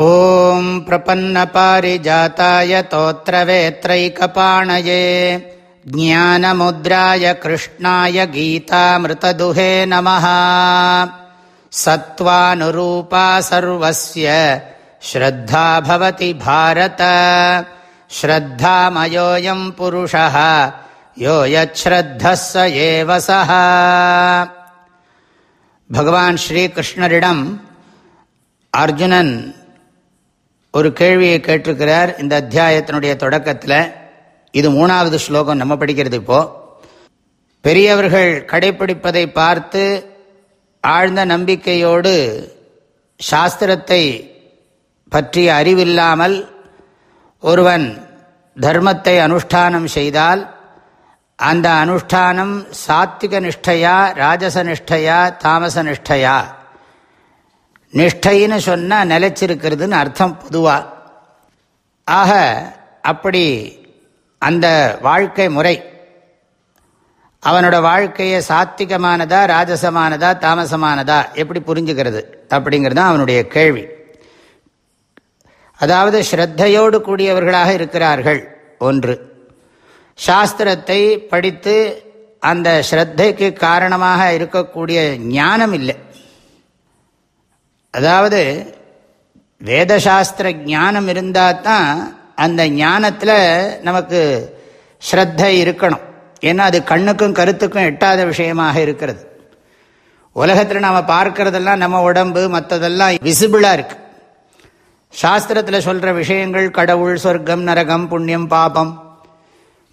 ॐ प्रपन्नपारिजाताय तोत्रवेत्रैकपाणये, ज्ञानमुद्राय कृष्णाय गीतामृतदुहे नमः। सत्त्वानुरूपा सर्वस्य, श्रद्धा भवति भारत। श्रद्धामयोऽयं यो यच्छ्रद्धः स। एव सः ஒரு கேள்வியை கேட்டிருக்கிறார் இந்த அத்தியாயத்தினுடைய தொடக்கத்தில். இது மூணாவது ஸ்லோகம் நம்ம படிக்கிறது இப்போ. பெரியவர்கள் கடைபிடிப்பதை பார்த்து ஆழ்ந்த நம்பிக்கையோடு சாஸ்திரத்தை பற்றிய அறிவில்லாமல் ஒருவன் தர்மத்தை அனுஷ்டானம் செய்தால் அந்த அனுஷ்டானம் சாத்விக நிஷ்டையா ராஜச நிஷ்டையா தாமச நிஷ்டையா? நிஷ்டைன்னு சொன்னால் நிலைச்சிருக்கிறதுன்னு அர்த்தம் பொதுவாக ஆக அப்படி அந்த வாழ்க்கை முறை அவனோட வாழ்க்கையை சாத்திகமானதா ராஜசமானதா தாமசமானதா எப்படி புரிஞ்சுக்கிறது அப்படிங்கிறது தான் அவனுடைய கேள்வி. அதாவது ஸ்ரத்தையோடு கூடியவர்களாக இருக்கிறார்கள் ஒன்று. சாஸ்திரத்தை படித்து அந்த ஸ்ரத்தைக்கு காரணமாக இருக்கக்கூடிய ஞானம் இல்லை. அதாவது வேதசாஸ்திர ஞானம் இருந்தால் தான் அந்த ஞானத்தில் நமக்கு ஸ்ரத்தை இருக்கணும். ஏன்னா அது கண்ணுக்கும் கருத்துக்கும் எட்டாத விஷயமாக இருக்கிறது. உலகத்தில் நாம் பார்க்கறதெல்லாம் நம்ம உடம்பு மற்றதெல்லாம் விசிபிளாக இருக்கு. சாஸ்திரத்தில் சொல்கிற விஷயங்கள் கடவுள் சொர்க்கம் நரகம் புண்ணியம் பாபம்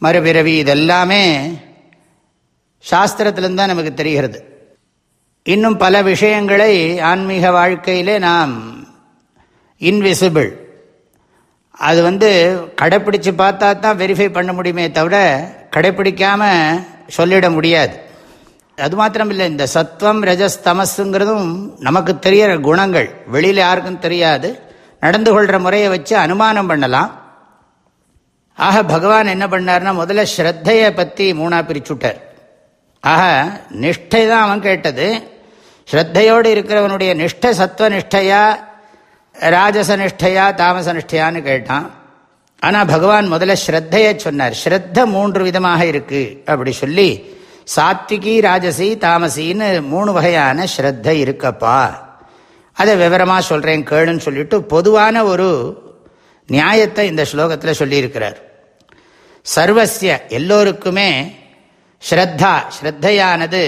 மறுபிறவி இதெல்லாமே சாஸ்திரத்திலிருந்து தான் நமக்கு தெரிகிறது. இன்னும் பல விஷயங்களை ஆன்மீக வாழ்க்கையிலே நாம் இன்விசிபிள் அது வந்து கடைப்பிடிச்சு பார்த்தா தான் வெரிஃபை பண்ண முடியுமே தவிர கடைப்பிடிக்காமல் சொல்லிட முடியாது. அது மாத்திரம் இல்லை இந்த சத்வம் ரஜஸ் தமஸுங்கிறதும் நமக்கு தெரியற குணங்கள். வெளியில் யாருக்கும் தெரியாது. நடந்து கொள்கிற முறையை வச்சு அனுமானம் பண்ணலாம். ஆக பகவான் என்ன பண்ணார்னா முதல்ல ஸ்ரத்தையை பற்றி மூணா பிரிச்சுட்டார். ஆக நிஷ்டை தான் அவன் கேட்டது. ஸ்ரத்தையோடு இருக்கிறவனுடைய நிஷ்ட சத்துவ நிஷ்டையா ராஜச நிஷ்டையா தாமச நிஷ்டையான்னு கேட்டான். ஆனால் பகவான் முதல்ல ஸ்ரத்தையை சொன்னார். ஸ்ரத்த மூன்று விதமாக இருக்கு. அப்படி சொல்லி சாத்விகி ராஜசி தாமசின்னு மூணு வகையான ஸ்ரத்த இருக்கப்பா. அதை விவரமாக சொல்கிறேன் கேளுன்னு சொல்லிட்டு பொதுவான ஒரு நியாயத்தை இந்த ஸ்லோகத்தில் சொல்லியிருக்கிறார். சர்வசிய எல்லோருக்குமே ஸ்ரத்தா ஸ்ரத்தையானது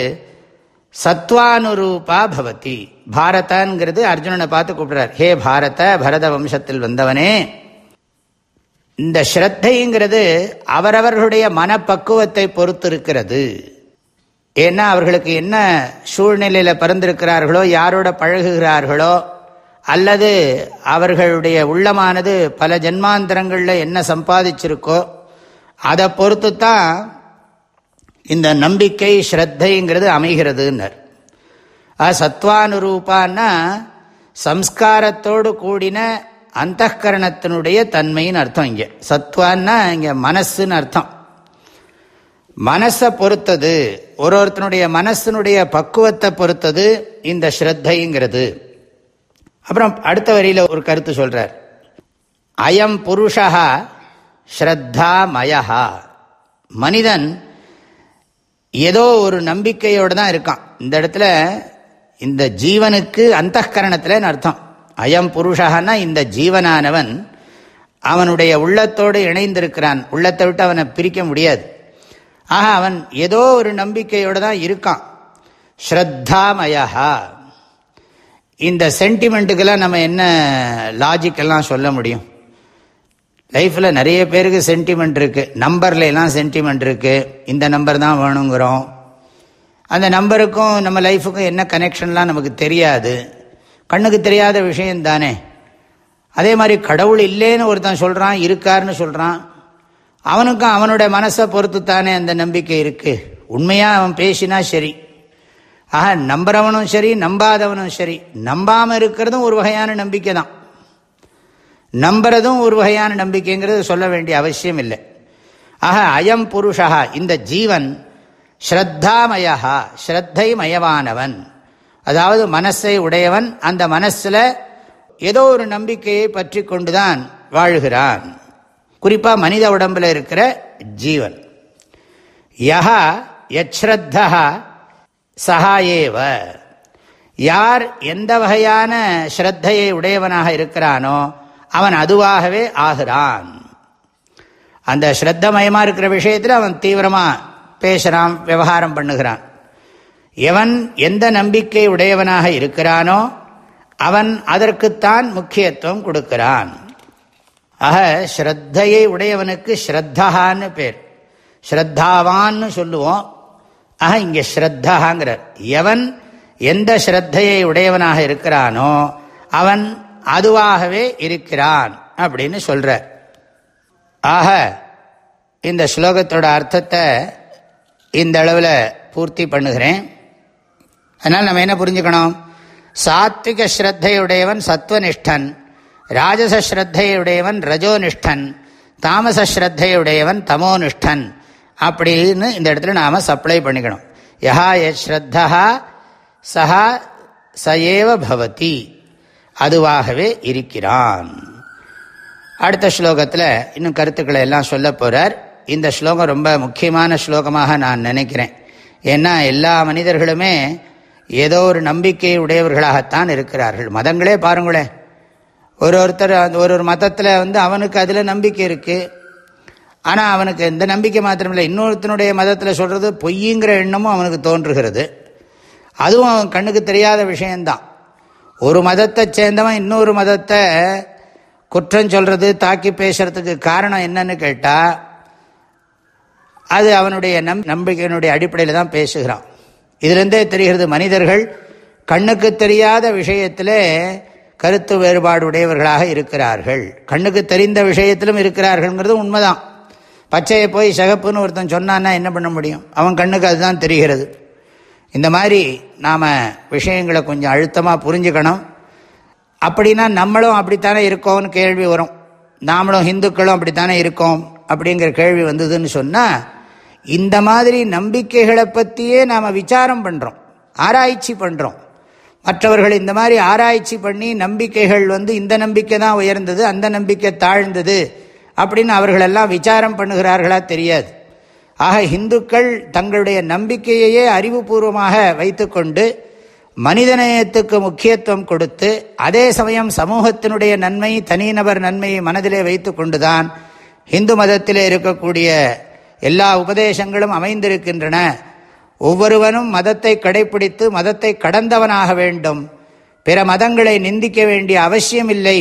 சத்வானுரூபா பவதி. பாரதங்கிறது அர்ஜுனனை பார்த்து கூப்பிடுறார். ஹே பாரத பரத வம்சத்தில் வந்தவனே. இந்த ஸ்ரத்தைங்கிறது அவரவர்களுடைய மனப்பக்குவத்தை பொறுத்து இருக்கிறது ஏன்னா அவர்களுக்கு என்ன சூழ்நிலையில் பிறந்திருக்கிறார்களோ யாரோட பழகுகிறார்களோ அல்லது அவர்களுடைய உள்ளமானது பல ஜென்மாந்திரங்களில் என்ன சம்பாதிச்சிருக்கோ அதை பொறுத்து தான் இந்த நம்பிக்கை ஸ்ரத்தைங்கிறது அமைகிறதுன்னர். சத்வானுரூபான்னா சம்ஸ்காரத்தோடு கூடின அந்த கரணத்தினுடைய தன்மைன்னு அர்த்தம் இங்கே. சத்வான்னா இங்கே மனசுன்னு அர்த்தம். மனசை பொறுத்தது ஒரு ஒருத்தனுடைய மனசினுடைய பக்குவத்தை பொறுத்தது இந்த ஸ்ரத்தைங்கிறது. அப்புறம் அடுத்த வரியில் ஒரு கருத்து சொல்கிறார் அயம் புருஷா ஸ்ரத்தாமயா மனிதன் ஏதோ ஒரு நம்பிக்கையோடு தான் இருக்கான். இந்த இடத்துல இந்த ஜீவனுக்கு அந்த கரணத்தில் அர்த்தம்? அயம் புருஷகன்னா இந்த ஜீவனானவன் அவனுடைய உள்ளத்தோடு இணைந்திருக்கிறான். உள்ளத்தை விட்டு அவனை பிரிக்க முடியாது. ஆக அவன் ஏதோ ஒரு நம்பிக்கையோடு தான் இருக்கான். ஸ்ரத்தாமயா இந்த சென்டிமெண்ட்டுக்கெல்லாம் நம்ம என்ன லாஜிக்கெல்லாம் சொல்ல முடியும்? லைஃப்பில் நிறைய பேருக்கு சென்டிமெண்ட் இருக்குது நம்பர்லாம் சென்டிமெண்ட் இருக்குது இந்த நம்பர் தான் வேணுங்கிறோம். அந்த நம்பருக்கும் நம்ம லைஃபுக்கும் என்ன கனெக்ஷன்லாம் நமக்கு தெரியாது. கண்ணுக்கு தெரியாத விஷயம் தானே. அதே மாதிரி கடவுள் இல்லைன்னு ஒருத்தன் சொல்கிறான் இருக்காருன்னு சொல்கிறான் அவனுக்கும் அவனுடைய மனசை பொறுத்து தானே அந்த நம்பிக்கை இருக்குது உண்மையாக அவன் பேசினா சரி. ஆக நம்புறவனும் சரி நம்பாதவனும் சரி. நம்பாமல் இருக்கிறதும் ஒரு வகையான நம்பிக்கை தான் நம்புறதும் ஒரு வகையான நம்பிக்கைங்கிறது சொல்ல வேண்டிய அவசியம் இல்லை ஆக அயம் புருஷா இந்த ஜீவன் ஸ்ரத்தாமயா ஸ்ரத்தை மயவானவன் அதாவது மனசை உடையவன் அந்த மனசில் ஏதோ ஒரு நம்பிக்கையை பற்றி கொண்டுதான் வாழ்கிறான். குறிப்பாக மனித உடம்பில் இருக்கிற ஜீவன். யஹா யச்ரத்தா சகாயேவ யார் எந்த வகையான ஸ்ரத்தையை உடையவனாக இருக்கிறானோ அவன் அதுவாகவே ஆகிறான். அந்த ஸ்ரத்தமயமாக இருக்கிற விஷயத்தில் அவன் தீவிரமாக பேசுகிறான் விவகாரம் பண்ணுகிறான். எவன் எந்த நம்பிக்கை உடையவனாக இருக்கிறானோ அவன் அதற்குத்தான் முக்கியத்துவம் கொடுக்கிறான். ஆக ஸ்ரத்தையை உடையவனுக்கு ஸ்ரத்தகான்னு பேர். ஸ்ரத்தாவான்னு சொல்லுவோம். ஆக இங்கே ஸ்ரத்தகாங்கிறார் எவன் எந்த ஸ்ரத்தையை உடையவனாக இருக்கிறானோ அவன் அதுவாகவே இருக்கிறான் அப்படின்னு சொல்கிறார் ஆக இந்த ஸ்லோகத்தோட அர்த்தத்தை இந்த அளவில் பூர்த்தி பண்ணுகிறேன். அதனால் நம்ம என்ன புரிஞ்சுக்கணும்? சாத்விக ஸ்ரத்தையுடையவன் சத்வனிஷ்டன் ராஜச ஸ்ரத்தையுடையவன் ரஜோனிஷ்டன் தாமச ஸ்ரத்தையுடையவன் தமோனிஷ்டன் அப்படின்னு இந்த இடத்துல நாம் சப்ளை பண்ணிக்கணும். யஹா ஸ்ரத்தா சஹா சயேவ பவதி. அதுவாகவே இருக்கிறான். அடுத்த ஸ்லோகத்தில் இன்னும் கருத்துக்களை எல்லாம் சொல்ல போகிறார் இந்த ஸ்லோகம் ரொம்ப முக்கியமான ஸ்லோகமாக நான் நினைக்கிறேன். ஏன்னா எல்லா மனிதர்களுமே ஏதோ ஒரு நம்பிக்கை உடையவர்களாகத்தான் இருக்கிறார்கள். மதங்களே பாருங்களேன். ஒரு ஒருத்தர் ஒரு ஒரு மதத்தில் வந்து அவனுக்கு அதில் நம்பிக்கை இருக்குது ஆனால் அவனுக்கு எந்த நம்பிக்கை மாத்திரமில்லை. இன்னொருத்தனுடைய மதத்தில் சொல்கிறது பொய்யுங்கிற எண்ணமும் அவனுக்கு தோன்றுகிறது. அதுவும் அவன் கண்ணுக்கு தெரியாத விஷயந்தான் ஒரு மதத்தை சேர்ந்தவன் இன்னொரு மதத்தை குற்றம் சொல்கிறது தாக்கி பேசுறதுக்கு காரணம் என்னன்னு கேட்டால் அது அவனுடைய நம் நம்பிக்கையினுடைய அடிப்படையில் தான் பேசுகிறான். இதுலேருந்தே தெரிகிறது மனிதர்கள் கண்ணுக்கு தெரியாத விஷயத்தில் கருத்து வேறுபாடு உடையவர்களாக இருக்கிறார்கள். கண்ணுக்கு தெரிந்த விஷயத்திலும் இருக்கிறார்கள்ங்கிறது உண்மைதான். பச்சையை போய் சகப்புன்னு ஒருத்தன் சொன்னான்னா என்ன பண்ண முடியும்? அவன் கண்ணுக்கு அதுதான் தெரிகிறது. இந்த மாதிரி நாம் விஷயங்களை கொஞ்சம் அழுத்தமாக புரிஞ்சுக்கணும். அப்படின்னா நம்மளும் அப்படித்தானே இருக்கோம்னு கேள்வி வரும். நாமளும் ஹிந்துக்களும் அப்படித்தானே இருக்கோம் அப்படிங்கிற கேள்வி வந்ததுன்னு சொன்னால் இந்த மாதிரி நம்பிக்கைகளை பற்றியே நாம் விசாரம் பண்ணுறோம் ஆராய்ச்சி பண்ணுறோம் மற்றவர்கள் இந்த மாதிரி ஆராய்ச்சி பண்ணி நம்பிக்கைகள் வந்து இந்த நம்பிக்கை தான் உயர்ந்தது அந்த நம்பிக்கை தாழ்ந்தது அப்படின்னு அவர்களெல்லாம் விசாரம் பண்ணுகிறார்களா தெரியாது. ஆக இந்துக்கள் தங்களுடைய நம்பிக்கையையே அறிவுபூர்வமாக வைத்துக்கொண்டு மனிதநேயத்துக்கு முக்கியத்துவம் கொடுத்து அதே சமயம் சமூகத்தினுடைய நன்மை தனிநபர் நன்மையை மனதிலே வைத்து கொண்டுதான் இந்து மதத்திலே இருக்கக்கூடிய எல்லா உபதேசங்களும் அமைந்திருக்கின்றன. ஒவ்வொருவனும் மதத்தை கடைபிடித்து மதத்தை கடந்தவனாக வேண்டும். பிற மதங்களை நிந்திக்க வேண்டிய அவசியம் இல்லை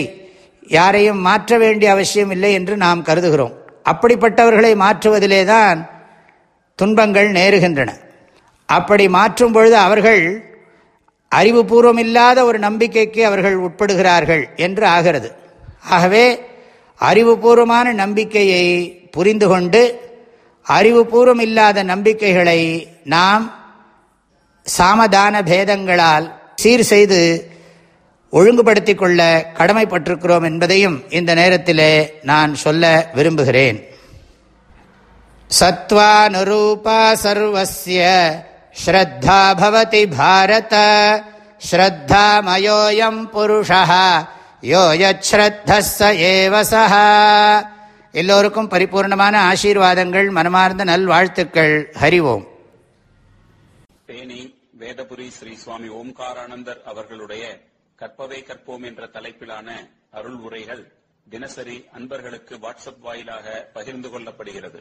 யாரையும் மாற்ற வேண்டிய அவசியம் இல்லை என்று நாம் கருதுகிறோம். அப்படிப்பட்டவர்களை மாற்றுவதிலே தான் துன்பங்கள் நேருகின்றன. அப்படி மாற்றும் பொழுது அவர்கள் அறிவுபூர்வம் இல்லாத ஒரு நம்பிக்கைக்கு அவர்கள் உட்படுகிறார்கள் என்று ஆகிறது. ஆகவே அறிவுபூர்வமான நம்பிக்கையை புரிந்து கொண்டு அறிவுபூர்வம் இல்லாத நம்பிக்கைகளை நாம் சாமதான பேதங்களால் சீர் செய்து ஒழுங்குபடுத்திக் கொள்ள கடமைப்பட்டிருக்கிறோம் என்பதையும் இந்த நேரத்திலே நான் சொல்ல விரும்புகிறேன். சத்வானுரூபா சர்வசிய ஸ்ரத்தா பவதி பாரத ஸ்ரத்தாமயோயம் புருஷா யோ ஏவசா எல்லோருக்கும் பரிபூர்ணமான ஆசீர்வாதங்கள் மனமார்ந்த நல்வாழ்த்துக்கள். ஹரிவோம் தேனி வேதபுரி ஸ்ரீ சுவாமி ஓம்காரானந்தர் அவர்களுடைய கற்பவை கற்போம் என்ற தலைப்பிலான அருள் உரைகள் தினசரி அன்பர்களுக்கு வாட்ஸ்அப் வாயிலாக பகிர்ந்து கொள்ளப்படுகிறது.